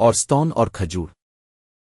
اور ستون اور کھجور۔